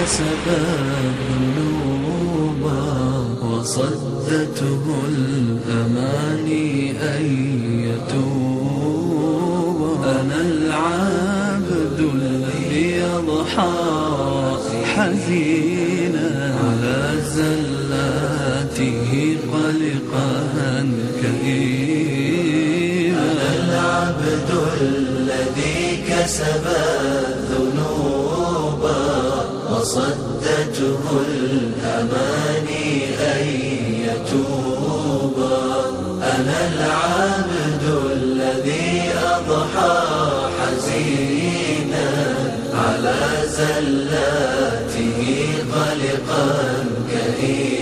كسب الذنوب وصدته الأماني أن يتوب أنا العبد الذي يضحى حزينا على زلاته قلقا كئيبا. أنا العبد الذي كسب وصدته الأماني أن يتوب أنا العبد الذي أضحى حزينا على زلاته قلقا كئيبا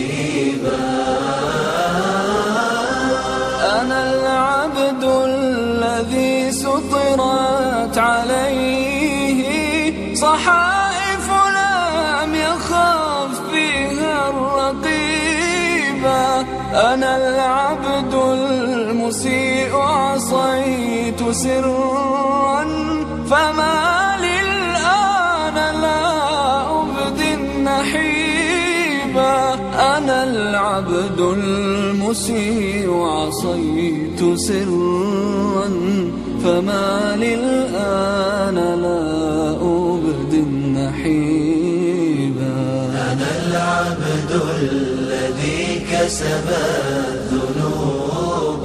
أنا العبد المسيء عصيت سرا فما للآن لا أبدي النحيبا أنا العبد المسيء عصيت سرا فما للآن لا أبدي النحيبا أنا العبد الذي كسب الذنوب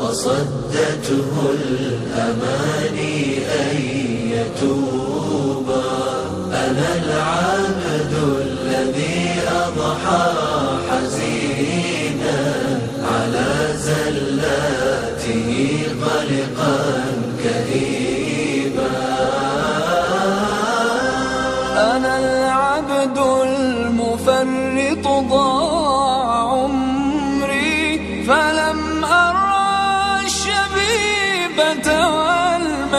وصدته الأماني أن يتوب. أنا العبد الذي أضحى حزينا على زلاته قلقا.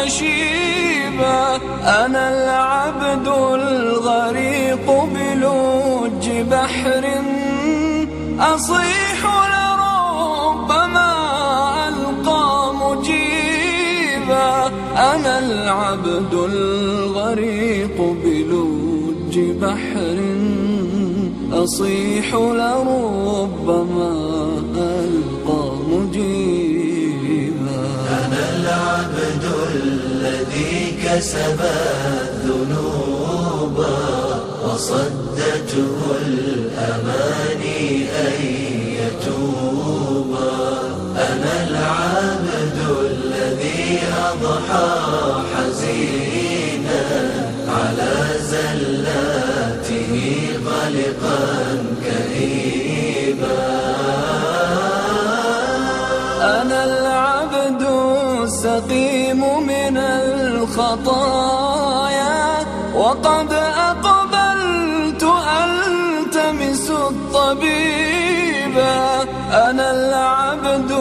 والمشيبة أنا العبد الغريق بلج بحر. أصيح لربما ألقى مجيبا. أنا العبد الغريق بلج بحر. أصيح لربما كسب الذنوب وصدته الأماني أن يتوب. أنا العبد الذي أضحى حزينا على زلاته قلقا كئيبا أنا السقيم من الخطايا وقد أقبلت ألتمس الطبيبا أنا العبد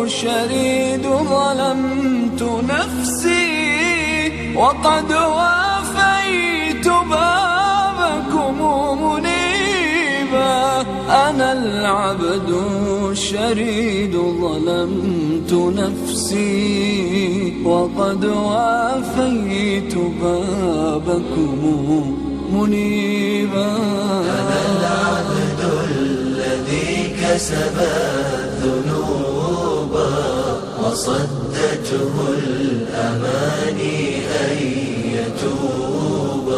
الشريد ظلمت نفسي وقد العبد الشريد ظلمت نفسي وقد وافيت بابكم منيبا. أنا العبد الذي كسب الذنوب وصدته الأماني أن يتوب.